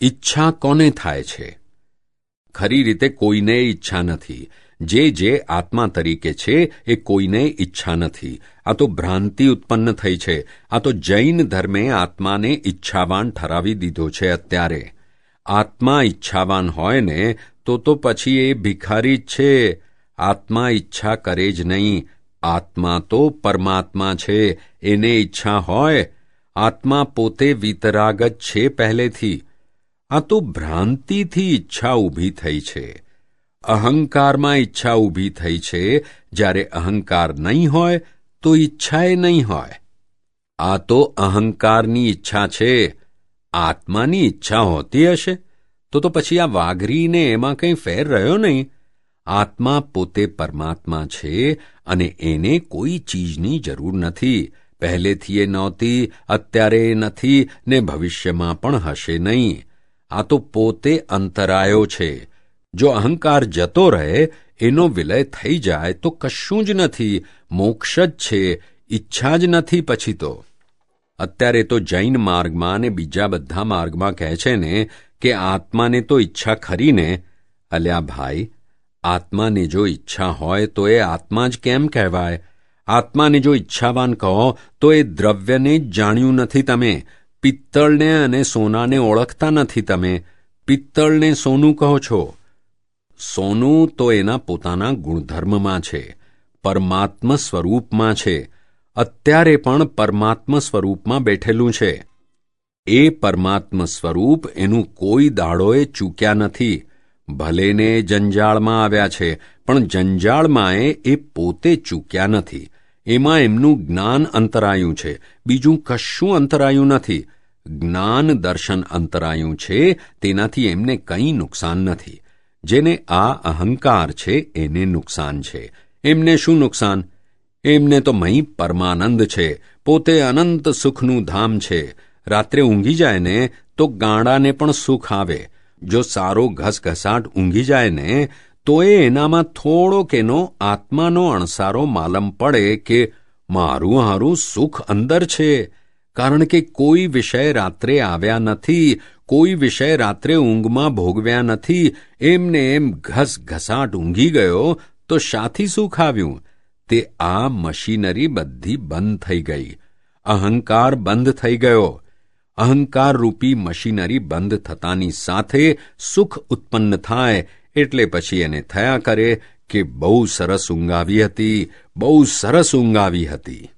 ઈચ્છા કોને થાય છે? ખરી રીતે કોઈને ઈચ્છા નથી. જે જે આત્મા તરીકે છે, એ કોઈને ઈચ્છા નથી. આ તો ભ્રાંતિ ઉત્પન્ન થઈ છે. આ તો જૈન ધર્મે આત્માને ઈચ્છાવાન ઠરાવી દીધો છે અત્યારે. આત્મા ઈચ્છાવાન હોય ને, તો તો પછી એ ભિખારી જ છે. આત્મા ઈચ્છા કરે જ નહીં. આત્મા તો પરમાત્મા છે. એને ઈચ્છા હોય. આત્મા પોતે વિતરાગત છે પહેલેથી. આ તો ભ્રાંતિથી ઈચ્છા ઊભી થઈ છે. અહંકારમાં ઈચ્છા ઊભી થઈ છે. જ્યારે અહંકાર નહીં હોય, તો ઈચ્છાએ નહીં હોય. આ તો અહંકારની ઈચ્છા છે. આત્માની ઈચ્છા હોતી હશે. તો તો પછી આ વાઘરીને એમાં કંઈ ફેર રહ્યો નહીં. આત્મા પોતે પરમાત્મા છે અને એને કોઈ ચીજની જરૂર નથી. પહેલેથી એ નહોતી, અત્યારે એ નથી ને ભવિષ્યમાં પણ હશે નહીં. આ તો પોતે અંતરાયો છે. જો અહંકાર જતો રહે, એનો વિલય થઈ જાય તો કશું જ નથી, મોક્ષ જ છે, ઈચ્છા જ નથી પછી તો. અત્યારે તો જૈન માર્ગમાં અને બીજા બધા માર્ગમાં કહે છે ને કે આત્માને તો ઈચ્છા ખરીને, અલ્યા ભાઈ, આત્માને જો ઈચ્છા હોય તો એ આત્મા જ કેમ કહેવાય? આત્માને જો ઈચ્છાવાન કહો તો એ દ્રવ્યને જ જાણ્યું નથી તમે. પિત્તળને અને સોનાને ઓળખતા નથી તમે. પિત્તળને સોનું કહો છો. સોનું તો એના પોતાના ગુણધર્મમાં છે. પરમાત્મ સ્વરૂપમાં છે. અત્યારે પણ પરમાત્મ સ્વરૂપમાં બેઠેલું છે. એ પરમાત્મ સ્વરૂપ એનું કોઈ દાડોએ ચૂક્યા નથી. ભલેને જંજાળમાં આવ્યા છે, પણ જંજાળમાં એ પોતે ચૂક્યા નથી. એમાં એમનું જ્ઞાન અંતરાયું છે. બીજું કશું અંતરાયું નથી. જ્ઞાન દર્શન અંતરાયું છે, તેનાથી એમને કંઈ નુકસાન નથી. જેને આ અહંકાર છે, એને નુકસાન છે. એમને શું નુકસાન? એમને તો મહી પરમાનંદ છે. પોતે અનંત સુખનું ધામ છે. રાત્રે ઊંઘી જાય ને તો ગાંડાને પણ સુખ આવે. જો સારો ઘસઘસાટ ઊંઘી જાય ને તો એ એનામાં થોડોક એનો આત્માનો અણસારો માલમ પડે કે મારું હારું સુખ અંદર છે. કારણ કે કોઈ વિષય રાત્રે આવ્યા નથી, કોઈ વિષય રાત્રે ઊંઘમાં ભોગવ્યા નથી, એમને એમ ઘસઘસાટ ઊંઘી ગયો તો શાથી સુખ આવ્યું તે આ મશીનરી બધી બંધ થઈ ગઈ. અહંકાર બંધ થઈ ગયો. અહંકાર રૂપી મશીનરી બંધ થતાની સાથે સુખ ઉત્પન્ન થાય એટલે પછી એને થયા કરે કે બહુ સરસ ઊંઘ આવી હતી, બહુ સરસ ઊંઘ આવી હતી.